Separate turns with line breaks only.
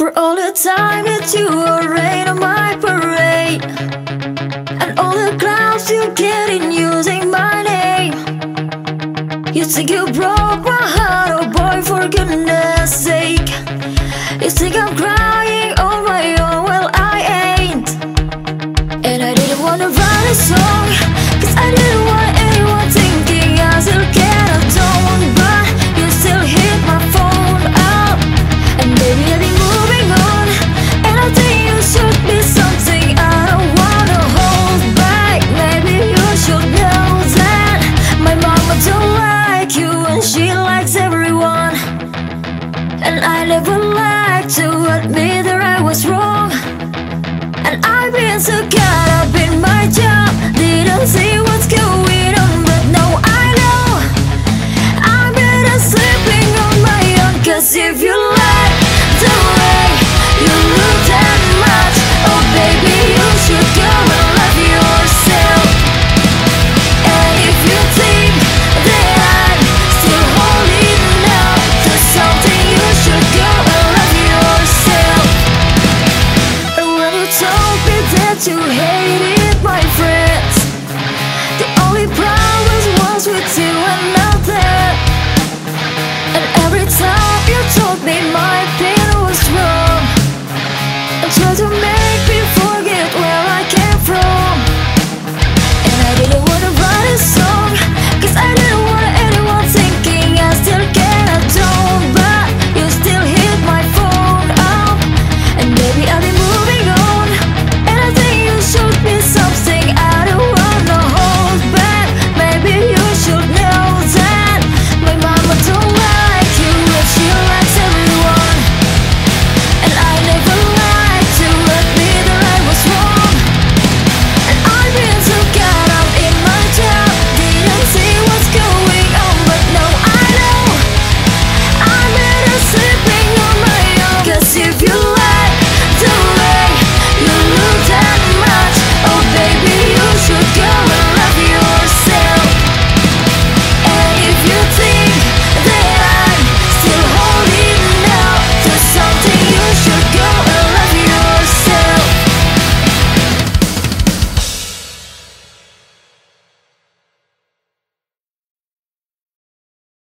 For all the time that you were rain on my parade And all the clouds you get in using my name. You think you broke my heart, oh boy, for goodness sake. You think I'm crying on my own, well I ain't. And I didn't wanna write a song Cause I didn't want Never like and love